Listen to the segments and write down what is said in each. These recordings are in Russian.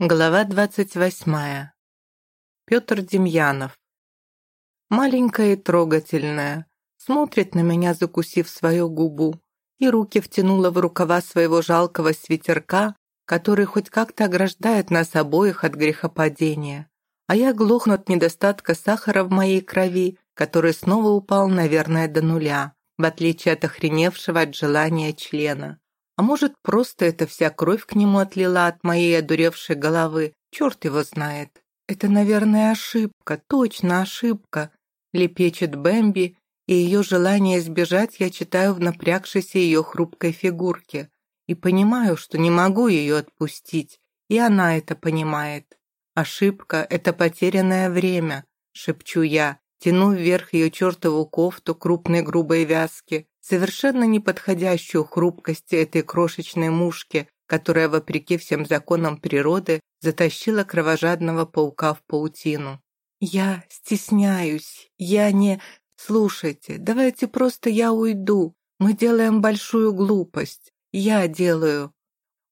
Глава двадцать восьмая. Петр Демьянов. Маленькая и трогательная, смотрит на меня, закусив свою губу, и руки втянула в рукава своего жалкого свитерка, который хоть как-то ограждает нас обоих от грехопадения. А я глохну от недостатка сахара в моей крови, который снова упал, наверное, до нуля, в отличие от охреневшего от желания члена. А может, просто эта вся кровь к нему отлила от моей одуревшей головы? Черт его знает. Это, наверное, ошибка, точно ошибка. Лепечет Бэмби, и ее желание избежать я читаю в напрягшейся ее хрупкой фигурке. И понимаю, что не могу ее отпустить, и она это понимает. Ошибка — это потерянное время, шепчу я, тяну вверх ее чертову кофту крупной грубой вязки, совершенно неподходящую хрупкости этой крошечной мушки, которая, вопреки всем законам природы, затащила кровожадного паука в паутину. «Я стесняюсь, я не... Слушайте, давайте просто я уйду. Мы делаем большую глупость. Я делаю...»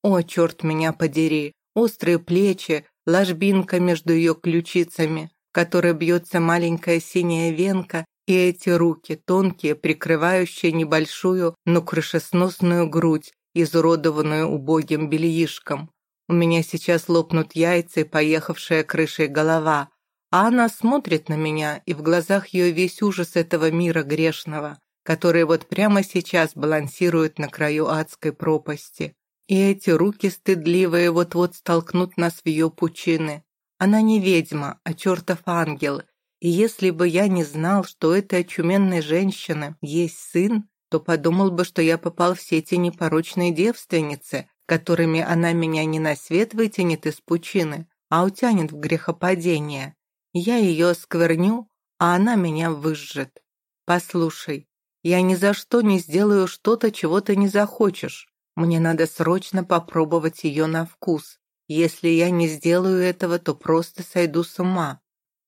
О, черт меня подери! Острые плечи, ложбинка между ее ключицами, которой бьется маленькая синяя венка, и эти руки, тонкие, прикрывающие небольшую, но крышесносную грудь, изуродованную убогим бельишком. У меня сейчас лопнут яйца и поехавшая крышей голова, а она смотрит на меня, и в глазах ее весь ужас этого мира грешного, который вот прямо сейчас балансирует на краю адской пропасти. И эти руки стыдливые вот-вот столкнут нас в ее пучины. Она не ведьма, а чертов ангел, и если бы я не знал, что этой очуменной женщины есть сын, то подумал бы, что я попал в сети непорочной девственницы, которыми она меня не на свет вытянет из пучины, а утянет в грехопадение. Я ее оскверню, а она меня выжжет. Послушай, я ни за что не сделаю что-то, чего ты не захочешь. Мне надо срочно попробовать ее на вкус. Если я не сделаю этого, то просто сойду с ума.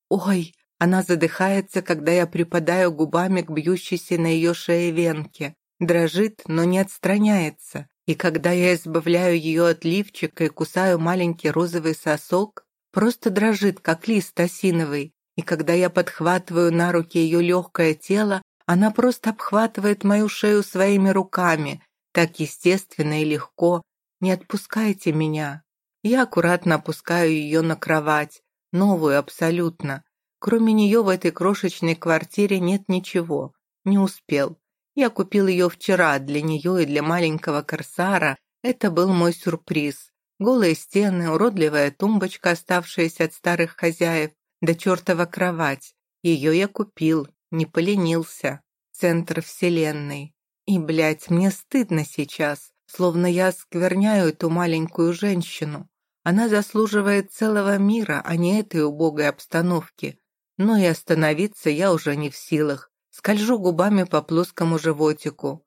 Ой, она задыхается, когда я припадаю губами к бьющейся на ее шее венке. Дрожит, но не отстраняется. И когда я избавляю ее от лифчика и кусаю маленький розовый сосок, просто дрожит, как лист осиновый. И когда я подхватываю на руки ее легкое тело, она просто обхватывает мою шею своими руками, так естественно и легко. Не отпускайте меня. Я аккуратно опускаю ее на кровать, новую абсолютно, Кроме нее в этой крошечной квартире нет ничего. Не успел. Я купил ее вчера для нее и для маленького корсара. Это был мой сюрприз. Голые стены, уродливая тумбочка, оставшаяся от старых хозяев, да чертова кровать. Ее я купил, не поленился. Центр вселенной. И, блядь, мне стыдно сейчас, словно я оскверняю эту маленькую женщину. Она заслуживает целого мира, а не этой убогой обстановки но и остановиться я уже не в силах. Скольжу губами по плоскому животику.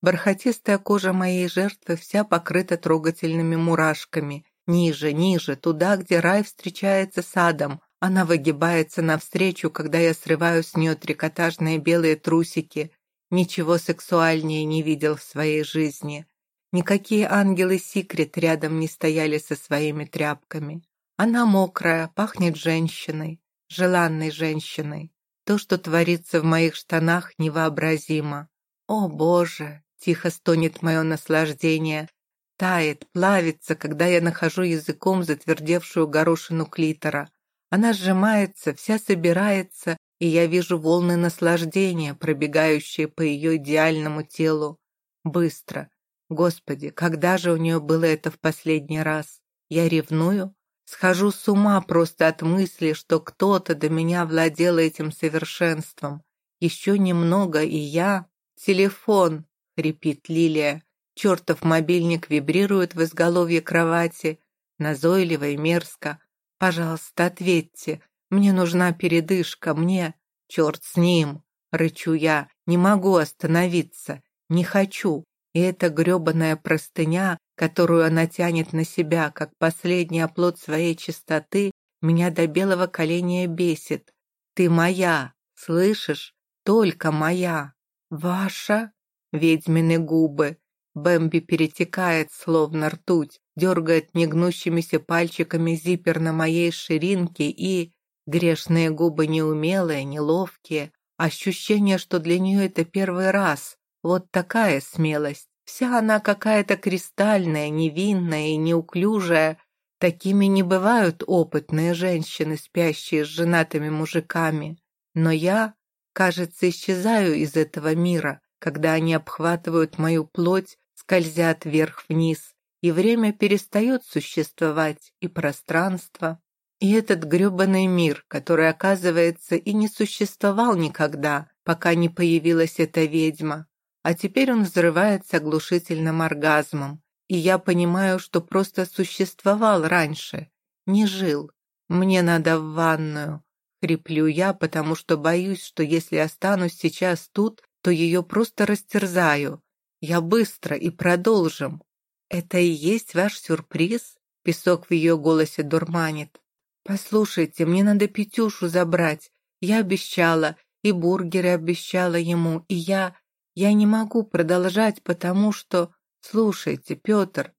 Бархатистая кожа моей жертвы вся покрыта трогательными мурашками. Ниже, ниже, туда, где рай встречается с адом. Она выгибается навстречу, когда я срываю с нее трикотажные белые трусики. Ничего сексуальнее не видел в своей жизни. Никакие ангелы-секрет рядом не стояли со своими тряпками. Она мокрая, пахнет женщиной желанной женщиной. То, что творится в моих штанах, невообразимо. О, Боже! Тихо стонет мое наслаждение. Тает, плавится, когда я нахожу языком затвердевшую горошину клитора. Она сжимается, вся собирается, и я вижу волны наслаждения, пробегающие по ее идеальному телу. Быстро. Господи, когда же у нее было это в последний раз? Я ревную? Схожу с ума просто от мысли, что кто-то до меня владел этим совершенством. Еще немного, и я... Телефон, хрипит Лилия. Чертов мобильник вибрирует в изголовье кровати. Назойливо и мерзко. Пожалуйста, ответьте. Мне нужна передышка, мне... Черт с ним, рычу я. Не могу остановиться. Не хочу. И эта гребаная простыня, которую она тянет на себя, как последний оплот своей чистоты, меня до белого коленя бесит. Ты моя, слышишь? Только моя. Ваша? Ведьмины губы. Бэмби перетекает, словно ртуть, дергает негнущимися пальчиками зиппер на моей ширинке и... Грешные губы неумелые, неловкие. Ощущение, что для нее это первый раз. Вот такая смелость. Вся она какая-то кристальная, невинная и неуклюжая. Такими не бывают опытные женщины, спящие с женатыми мужиками. Но я, кажется, исчезаю из этого мира, когда они обхватывают мою плоть, скользят вверх-вниз, и время перестает существовать, и пространство. И этот грёбаный мир, который, оказывается, и не существовал никогда, пока не появилась эта ведьма. А теперь он взрывается оглушительным оргазмом. И я понимаю, что просто существовал раньше, не жил. Мне надо в ванную. Хриплю я, потому что боюсь, что если останусь сейчас тут, то ее просто растерзаю. Я быстро и продолжим. Это и есть ваш сюрприз? Песок в ее голосе дурманит. «Послушайте, мне надо Петюшу забрать. Я обещала, и бургеры обещала ему, и я... Я не могу продолжать, потому что... Слушайте, Петр,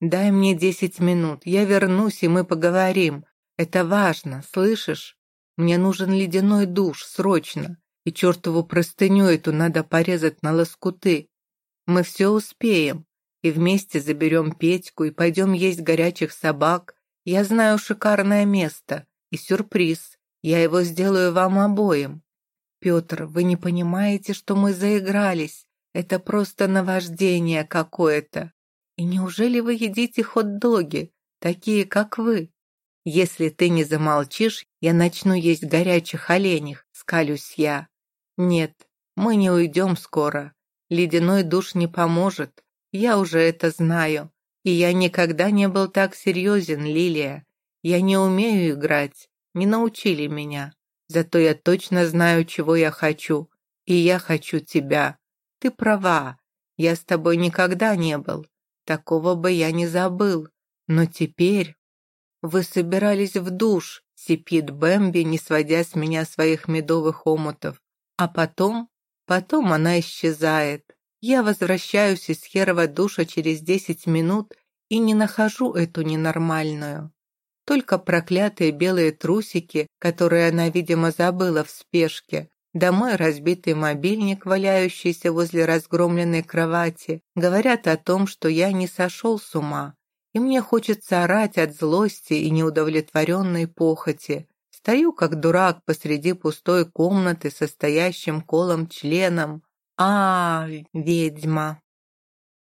дай мне десять минут, я вернусь, и мы поговорим. Это важно, слышишь? Мне нужен ледяной душ, срочно. И чертову простыню эту надо порезать на лоскуты. Мы все успеем. И вместе заберем Петьку и пойдем есть горячих собак, я знаю шикарное место и сюрприз. Я его сделаю вам обоим. Петр, вы не понимаете, что мы заигрались? Это просто наваждение какое-то. И неужели вы едите хот-доги, такие, как вы? Если ты не замолчишь, я начну есть горячих оленях, скалюсь я. Нет, мы не уйдем скоро. Ледяной душ не поможет. Я уже это знаю. И я никогда не был так серьезен, Лилия. Я не умею играть, не научили меня. Зато я точно знаю, чего я хочу. И я хочу тебя. Ты права, я с тобой никогда не был. Такого бы я не забыл. Но теперь... Вы собирались в душ, сипит Бэмби, не сводя с меня своих медовых омутов. А потом... Потом она исчезает. Я возвращаюсь из херова душа через десять минут и не нахожу эту ненормальную. Только проклятые белые трусики, которые она, видимо, забыла в спешке, домой разбитый мобильник, валяющийся возле разгромленной кровати, говорят о том, что я не сошел с ума, и мне хочется орать от злости и неудовлетворенной похоти. Стою, как дурак, посреди пустой комнаты со стоящим колом членом, а, ведьма.